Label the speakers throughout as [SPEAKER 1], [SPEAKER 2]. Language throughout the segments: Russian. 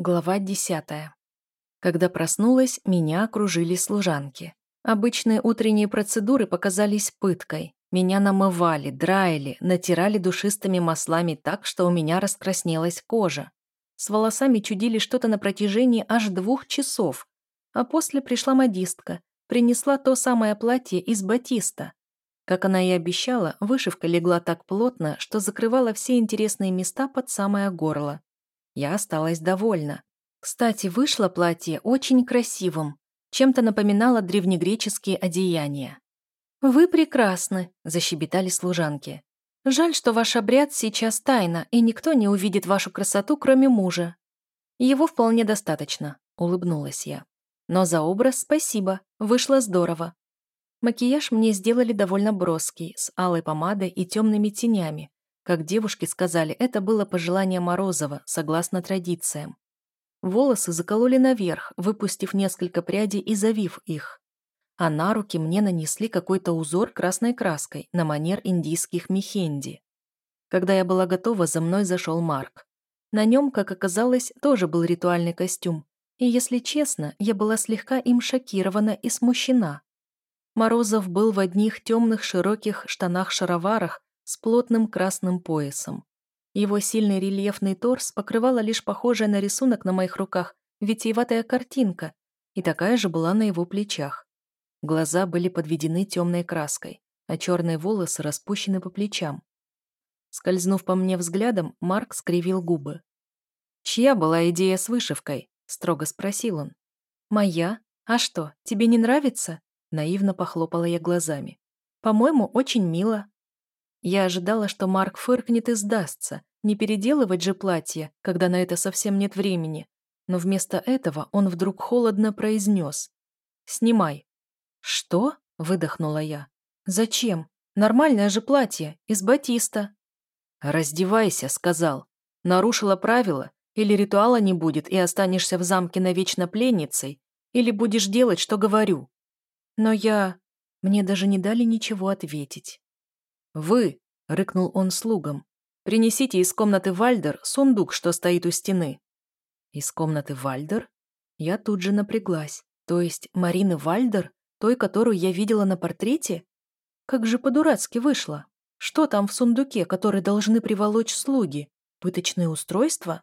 [SPEAKER 1] Глава десятая. Когда проснулась, меня окружили служанки. Обычные утренние процедуры показались пыткой. Меня намывали, драили, натирали душистыми маслами так, что у меня раскраснелась кожа. С волосами чудили что-то на протяжении аж двух часов. А после пришла модистка, принесла то самое платье из батиста. Как она и обещала, вышивка легла так плотно, что закрывала все интересные места под самое горло. Я осталась довольна. Кстати, вышло платье очень красивым, чем-то напоминало древнегреческие одеяния. «Вы прекрасны», – защебетали служанки. «Жаль, что ваш обряд сейчас тайна, и никто не увидит вашу красоту, кроме мужа». «Его вполне достаточно», – улыбнулась я. «Но за образ спасибо, вышло здорово». Макияж мне сделали довольно броский, с алой помадой и темными тенями, как девушки сказали, это было пожелание Морозова, согласно традициям. Волосы закололи наверх, выпустив несколько прядей и завив их. А на руки мне нанесли какой-то узор красной краской на манер индийских мехенди. Когда я была готова, за мной зашел Марк. На нем, как оказалось, тоже был ритуальный костюм, и, если честно, я была слегка им шокирована и смущена. Морозов был в одних темных широких штанах-шароварах с плотным красным поясом. Его сильный рельефный торс покрывала лишь похожая на рисунок на моих руках витиеватая картинка, и такая же была на его плечах. Глаза были подведены темной краской, а черные волосы распущены по плечам. Скользнув по мне взглядом, Марк скривил губы. «Чья была идея с вышивкой?» – строго спросил он. «Моя? А что, тебе не нравится?» Наивно похлопала я глазами. «По-моему, очень мило. Я ожидала, что Марк фыркнет и сдастся, не переделывать же платье, когда на это совсем нет времени. Но вместо этого он вдруг холодно произнес. «Снимай». «Что?» – выдохнула я. «Зачем? Нормальное же платье, из батиста». «Раздевайся», – сказал. «Нарушила правила, или ритуала не будет и останешься в замке навечно пленницей, или будешь делать, что говорю». Но я... Мне даже не дали ничего ответить. «Вы!» — рыкнул он слугам. «Принесите из комнаты Вальдер сундук, что стоит у стены». «Из комнаты Вальдер?» Я тут же напряглась. То есть Марины Вальдер, той, которую я видела на портрете? Как же по-дурацки вышло. Что там в сундуке, который должны приволочь слуги? Пыточное устройство?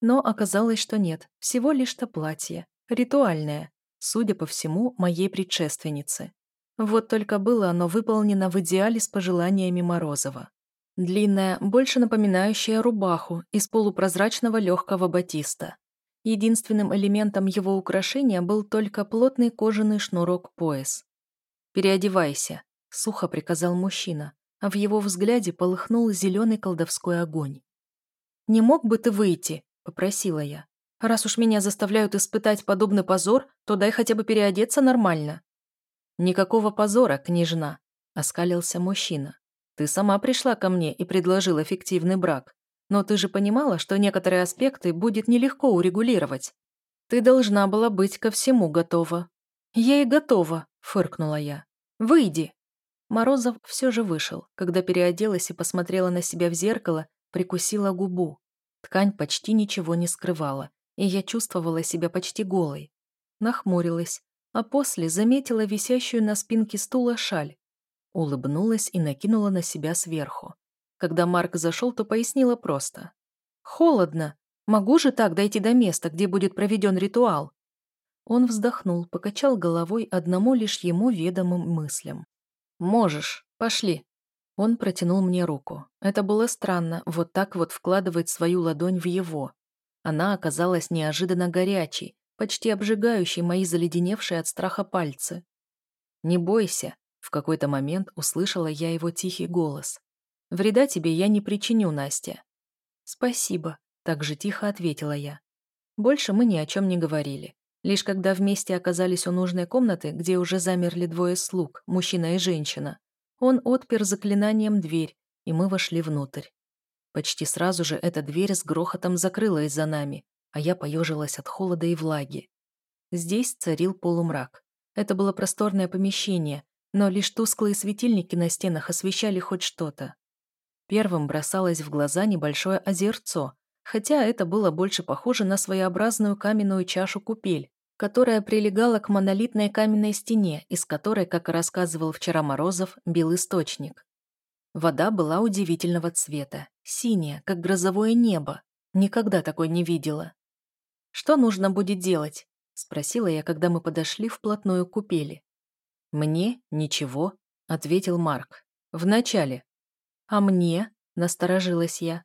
[SPEAKER 1] Но оказалось, что нет. Всего лишь-то платье. Ритуальное. Судя по всему, моей предшественницы. Вот только было оно выполнено в идеале с пожеланиями Морозова. Длинная, больше напоминающая рубаху из полупрозрачного легкого батиста. Единственным элементом его украшения был только плотный кожаный шнурок-пояс. «Переодевайся», — сухо приказал мужчина, а в его взгляде полыхнул зеленый колдовской огонь. «Не мог бы ты выйти?» — попросила я. «Раз уж меня заставляют испытать подобный позор, то дай хотя бы переодеться нормально». «Никакого позора, княжна», — оскалился мужчина. «Ты сама пришла ко мне и предложила фиктивный брак. Но ты же понимала, что некоторые аспекты будет нелегко урегулировать. Ты должна была быть ко всему готова». «Я и готова», — фыркнула я. «Выйди». Морозов все же вышел. Когда переоделась и посмотрела на себя в зеркало, прикусила губу. Ткань почти ничего не скрывала, и я чувствовала себя почти голой. Нахмурилась, а после заметила висящую на спинке стула шаль. Улыбнулась и накинула на себя сверху. Когда Марк зашел, то пояснила просто. «Холодно. Могу же так дойти до места, где будет проведен ритуал?» Он вздохнул, покачал головой одному лишь ему ведомым мыслям. «Можешь. Пошли». Он протянул мне руку. Это было странно, вот так вот вкладывать свою ладонь в его. Она оказалась неожиданно горячей, почти обжигающий мои заледеневшие от страха пальцы. «Не бойся», — в какой-то момент услышала я его тихий голос. «Вреда тебе я не причиню, Настя». «Спасибо», — так же тихо ответила я. Больше мы ни о чем не говорили. Лишь когда вместе оказались у нужной комнаты, где уже замерли двое слуг, мужчина и женщина, он отпер заклинанием дверь, и мы вошли внутрь. Почти сразу же эта дверь с грохотом закрылась за нами, а я поежилась от холода и влаги. Здесь царил полумрак. Это было просторное помещение, но лишь тусклые светильники на стенах освещали хоть что-то. Первым бросалось в глаза небольшое озерцо, хотя это было больше похоже на своеобразную каменную чашу-купель, которая прилегала к монолитной каменной стене, из которой, как и рассказывал вчера Морозов, бил источник. Вода была удивительного цвета, синяя, как грозовое небо. Никогда такой не видела. «Что нужно будет делать?» – спросила я, когда мы подошли вплотную к купели. «Мне ничего», – ответил Марк. «Вначале». «А мне?» – насторожилась я.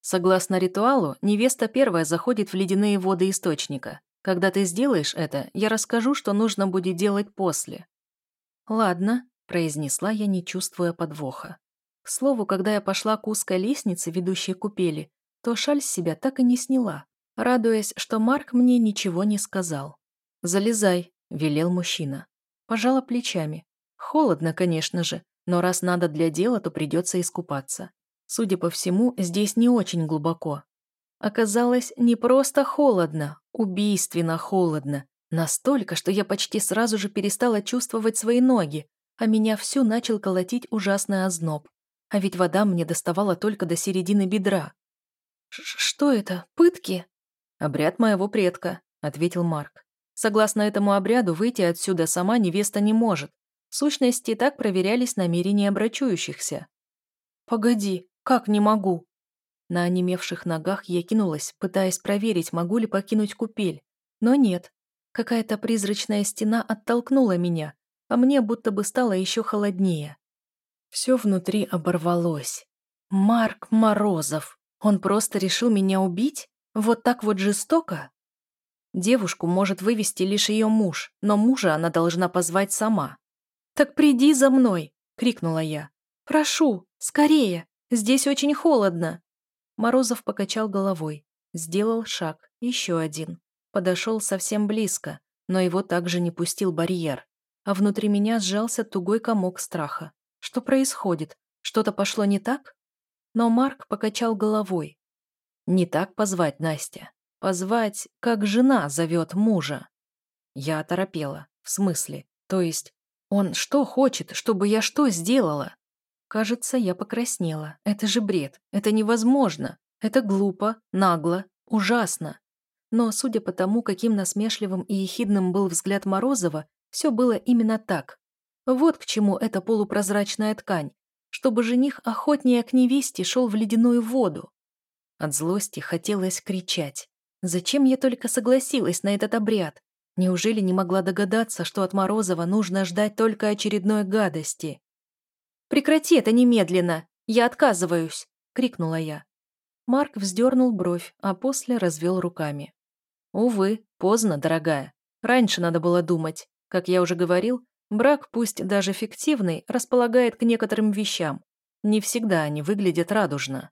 [SPEAKER 1] Согласно ритуалу, невеста первая заходит в ледяные воды источника. Когда ты сделаешь это, я расскажу, что нужно будет делать после». «Ладно», – произнесла я, не чувствуя подвоха. К слову, когда я пошла к узкой лестнице, ведущей купели, то шаль с себя так и не сняла, радуясь, что Марк мне ничего не сказал. «Залезай», – велел мужчина. Пожала плечами. Холодно, конечно же, но раз надо для дела, то придется искупаться. Судя по всему, здесь не очень глубоко. Оказалось, не просто холодно, убийственно холодно. Настолько, что я почти сразу же перестала чувствовать свои ноги, а меня всю начал колотить ужасный озноб. А ведь вода мне доставала только до середины бедра. «Что это? Пытки?» «Обряд моего предка», — ответил Марк. «Согласно этому обряду, выйти отсюда сама невеста не может. В сущности, так проверялись намерения обрачующихся». «Погоди, как не могу?» На онемевших ногах я кинулась, пытаясь проверить, могу ли покинуть купель. Но нет. Какая-то призрачная стена оттолкнула меня, а мне будто бы стало еще холоднее. Все внутри оборвалось. Марк Морозов. Он просто решил меня убить? Вот так вот жестоко? Девушку может вывести лишь ее муж, но мужа она должна позвать сама. «Так приди за мной!» — крикнула я. «Прошу, скорее! Здесь очень холодно!» Морозов покачал головой, сделал шаг, еще один. Подошел совсем близко, но его также не пустил барьер. А внутри меня сжался тугой комок страха. Что происходит? Что-то пошло не так? Но Марк покачал головой. Не так позвать Настя. Позвать, как жена зовет мужа. Я оторопела. В смысле? То есть, он что хочет, чтобы я что сделала? Кажется, я покраснела. Это же бред. Это невозможно. Это глупо, нагло, ужасно. Но, судя по тому, каким насмешливым и ехидным был взгляд Морозова, все было именно так. Вот к чему эта полупрозрачная ткань, чтобы жених охотнее к невесте шел в ледяную воду. От злости хотелось кричать. Зачем я только согласилась на этот обряд? Неужели не могла догадаться, что от Морозова нужно ждать только очередной гадости? «Прекрати это немедленно! Я отказываюсь!» — крикнула я. Марк вздернул бровь, а после развел руками. «Увы, поздно, дорогая. Раньше надо было думать. Как я уже говорил, Брак, пусть даже фиктивный, располагает к некоторым вещам. Не всегда они выглядят радужно.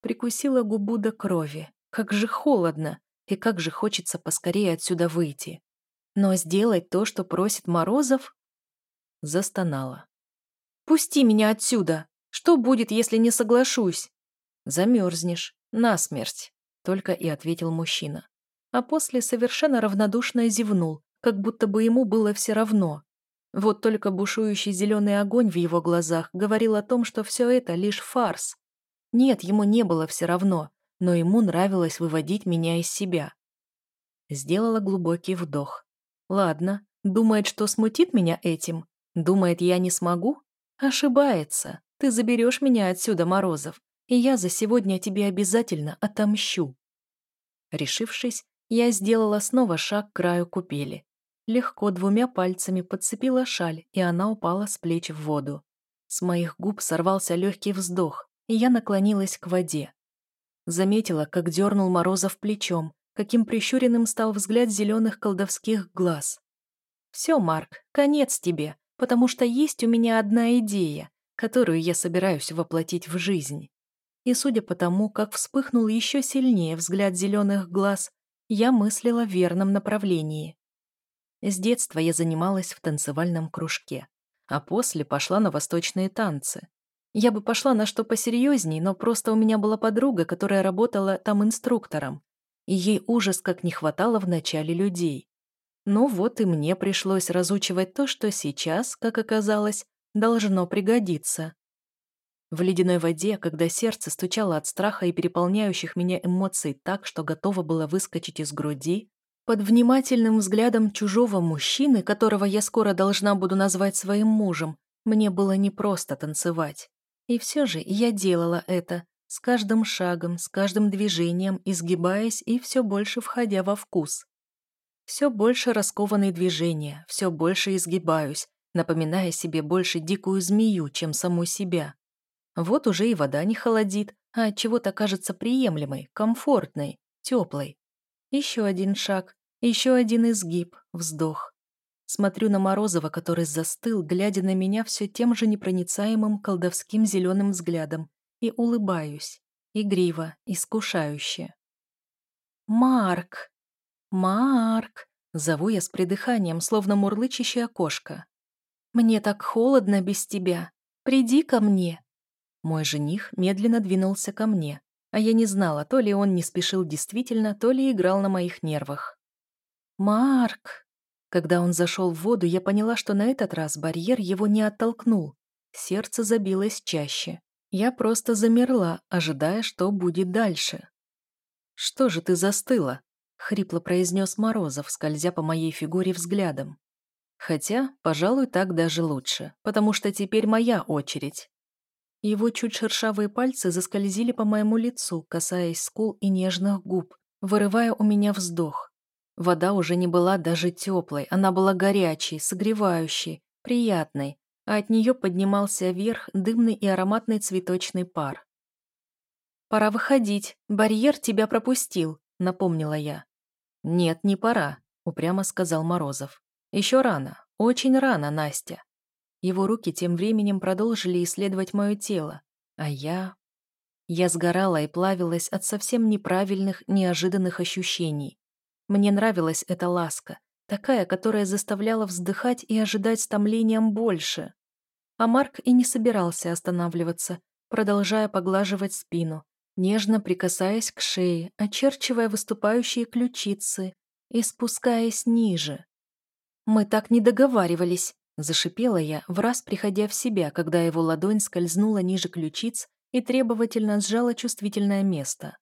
[SPEAKER 1] Прикусила губу до крови. Как же холодно, и как же хочется поскорее отсюда выйти. Но сделать то, что просит Морозов... Застонала. «Пусти меня отсюда! Что будет, если не соглашусь?» «Замерзнешь. Насмерть», — только и ответил мужчина. А после совершенно равнодушно зевнул, как будто бы ему было все равно. Вот только бушующий зеленый огонь в его глазах говорил о том, что все это лишь фарс. Нет, ему не было все равно, но ему нравилось выводить меня из себя. Сделала глубокий вдох. Ладно, думает, что смутит меня этим? Думает, я не смогу? Ошибается. Ты заберешь меня отсюда, Морозов, и я за сегодня тебе обязательно отомщу. Решившись, я сделала снова шаг к краю купели. Легко двумя пальцами подцепила шаль, и она упала с плеч в воду. С моих губ сорвался легкий вздох, и я наклонилась к воде. Заметила, как дернул Морозов плечом, каким прищуренным стал взгляд зеленых колдовских глаз. «Все, Марк, конец тебе, потому что есть у меня одна идея, которую я собираюсь воплотить в жизнь». И судя по тому, как вспыхнул еще сильнее взгляд зеленых глаз, я мыслила в верном направлении. С детства я занималась в танцевальном кружке, а после пошла на восточные танцы. Я бы пошла на что посерьезней, но просто у меня была подруга, которая работала там инструктором, и ей ужас как не хватало в начале людей. Ну вот и мне пришлось разучивать то, что сейчас, как оказалось, должно пригодиться. В ледяной воде, когда сердце стучало от страха и переполняющих меня эмоций так, что готово было выскочить из груди, под внимательным взглядом чужого мужчины, которого я скоро должна буду назвать своим мужем, мне было непросто танцевать. И все же я делала это, с каждым шагом, с каждым движением, изгибаясь и все больше входя во вкус. Все больше раскованные движения, все больше изгибаюсь, напоминая себе больше дикую змею, чем саму себя. Вот уже и вода не холодит, а от чего-то кажется приемлемой, комфортной, теплой. Еще один шаг, еще один изгиб, вздох. Смотрю на Морозова, который застыл, глядя на меня все тем же непроницаемым колдовским зеленым взглядом, и улыбаюсь, игриво, искушающе. «Марк! Марк!» — зову я с придыханием, словно мурлычащая кошка. «Мне так холодно без тебя. Приди ко мне!» Мой жених медленно двинулся ко мне, а я не знала, то ли он не спешил действительно, то ли играл на моих нервах. «Марк!» Когда он зашел в воду, я поняла, что на этот раз барьер его не оттолкнул. Сердце забилось чаще. Я просто замерла, ожидая, что будет дальше. «Что же ты застыла?» — хрипло произнес Морозов, скользя по моей фигуре взглядом. Хотя, пожалуй, так даже лучше, потому что теперь моя очередь. Его чуть шершавые пальцы заскользили по моему лицу, касаясь скул и нежных губ, вырывая у меня вздох. Вода уже не была даже теплой, она была горячей, согревающей, приятной, а от нее поднимался вверх дымный и ароматный цветочный пар. «Пора выходить, барьер тебя пропустил», — напомнила я. «Нет, не пора», — упрямо сказал Морозов. «Еще рано, очень рано, Настя». Его руки тем временем продолжили исследовать мое тело, а я... Я сгорала и плавилась от совсем неправильных, неожиданных ощущений. Мне нравилась эта ласка, такая, которая заставляла вздыхать и ожидать с томлением больше. А Марк и не собирался останавливаться, продолжая поглаживать спину, нежно прикасаясь к шее, очерчивая выступающие ключицы и спускаясь ниже. «Мы так не договаривались», – зашипела я, в раз приходя в себя, когда его ладонь скользнула ниже ключиц и требовательно сжала чувствительное место.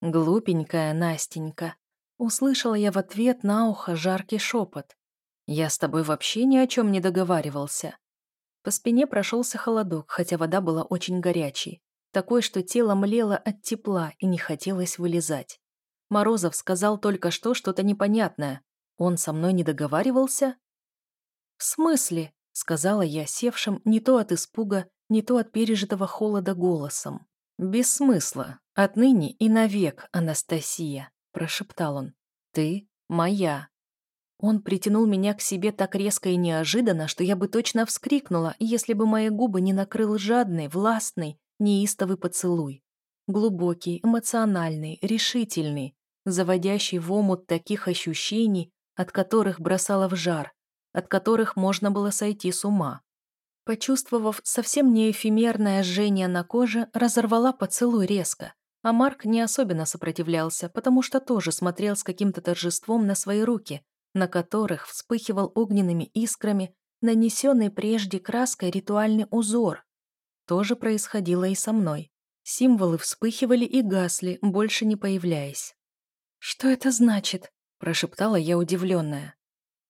[SPEAKER 1] «Глупенькая Настенька», Услышала я в ответ на ухо жаркий шепот. «Я с тобой вообще ни о чем не договаривался». По спине прошелся холодок, хотя вода была очень горячей. Такой, что тело млело от тепла и не хотелось вылезать. Морозов сказал только что что-то непонятное. Он со мной не договаривался? «В смысле?» — сказала я, севшим не то от испуга, не то от пережитого холода голосом. «Без смысла. Отныне и навек, Анастасия» прошептал он. «Ты моя». Он притянул меня к себе так резко и неожиданно, что я бы точно вскрикнула, если бы мои губы не накрыл жадный, властный, неистовый поцелуй. Глубокий, эмоциональный, решительный, заводящий в омут таких ощущений, от которых бросало в жар, от которых можно было сойти с ума. Почувствовав совсем не эфемерное жжение на коже, разорвала поцелуй резко, а Марк не особенно сопротивлялся, потому что тоже смотрел с каким-то торжеством на свои руки, на которых вспыхивал огненными искрами нанесенный прежде краской ритуальный узор. То же происходило и со мной. Символы вспыхивали и гасли, больше не появляясь. «Что это значит?» – прошептала я удивленная.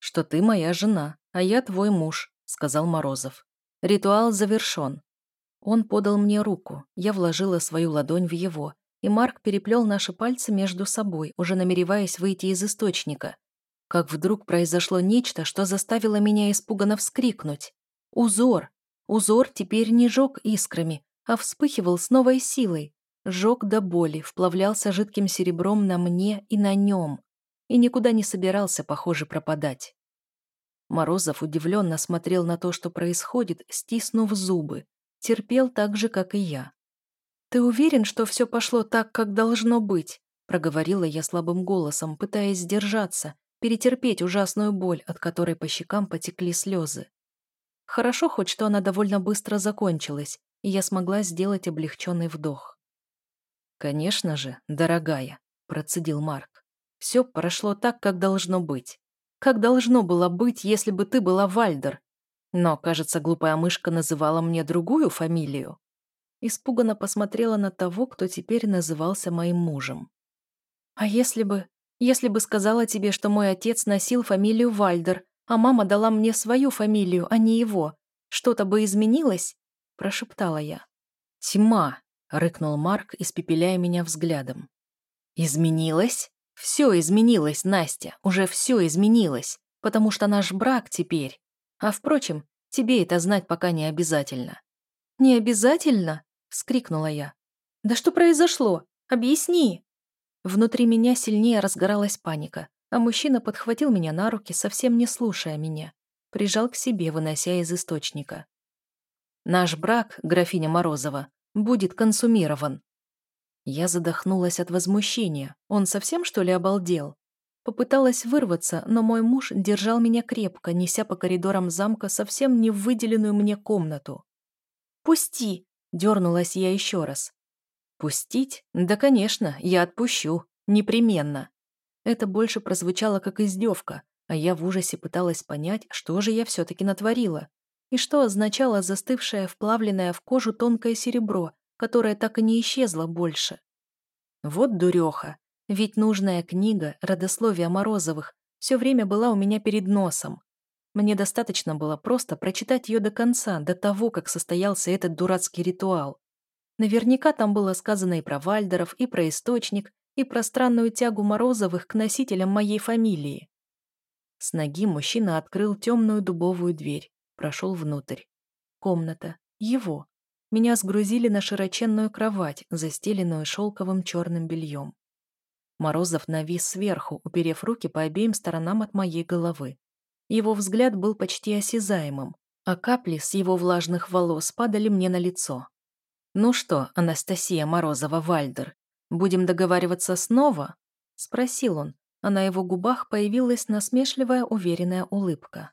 [SPEAKER 1] «Что ты моя жена, а я твой муж», – сказал Морозов. «Ритуал завершен. Он подал мне руку, я вложила свою ладонь в его, и Марк переплел наши пальцы между собой, уже намереваясь выйти из источника. Как вдруг произошло нечто, что заставило меня испуганно вскрикнуть. Узор! Узор теперь не жег искрами, а вспыхивал с новой силой. Жег до боли, вплавлялся жидким серебром на мне и на нем. И никуда не собирался, похоже, пропадать. Морозов удивленно смотрел на то, что происходит, стиснув зубы, терпел так же, как и я. «Ты уверен, что все пошло так, как должно быть?» проговорила я слабым голосом, пытаясь сдержаться, перетерпеть ужасную боль, от которой по щекам потекли слезы. Хорошо хоть, что она довольно быстро закончилась, и я смогла сделать облегченный вдох. «Конечно же, дорогая», – процедил Марк. «Все прошло так, как должно быть. Как должно было быть, если бы ты была Вальдер, но, кажется, глупая мышка называла мне другую фамилию. Испуганно посмотрела на того, кто теперь назывался моим мужем. «А если бы... Если бы сказала тебе, что мой отец носил фамилию Вальдер, а мама дала мне свою фамилию, а не его, что-то бы изменилось?» Прошептала я. «Тьма!» — рыкнул Марк, испепеляя меня взглядом. «Изменилось? Все изменилось, Настя, уже все изменилось, потому что наш брак теперь. А впрочем, тебе это знать пока не обязательно». «Не обязательно?» — вскрикнула я. «Да что произошло? Объясни!» Внутри меня сильнее разгоралась паника, а мужчина подхватил меня на руки, совсем не слушая меня. Прижал к себе, вынося из источника. «Наш брак, графиня Морозова, будет консумирован». Я задохнулась от возмущения. Он совсем, что ли, обалдел? Попыталась вырваться, но мой муж держал меня крепко, неся по коридорам замка совсем не в выделенную мне комнату. «Пусти!» — дернулась я еще раз. «Пустить? Да, конечно, я отпущу. Непременно». Это больше прозвучало как издевка, а я в ужасе пыталась понять, что же я все-таки натворила. И что означало застывшее, вплавленное в кожу тонкое серебро, которое так и не исчезло больше. Вот дуреха. Ведь нужная книга, родословия Морозовых, все время была у меня перед носом. Мне достаточно было просто прочитать ее до конца, до того, как состоялся этот дурацкий ритуал. Наверняка там было сказано и про Вальдеров, и про источник, и про странную тягу Морозовых к носителям моей фамилии. С ноги мужчина открыл темную дубовую дверь, прошел внутрь. Комната. Его. Меня сгрузили на широченную кровать, застеленную шелковым черным бельем. Морозов навис сверху, уперев руки по обеим сторонам от моей головы. Его взгляд был почти осязаемым, а капли с его влажных волос падали мне на лицо. «Ну что, Анастасия Морозова-Вальдер, будем договариваться снова?» — спросил он, а на его губах появилась насмешливая уверенная улыбка.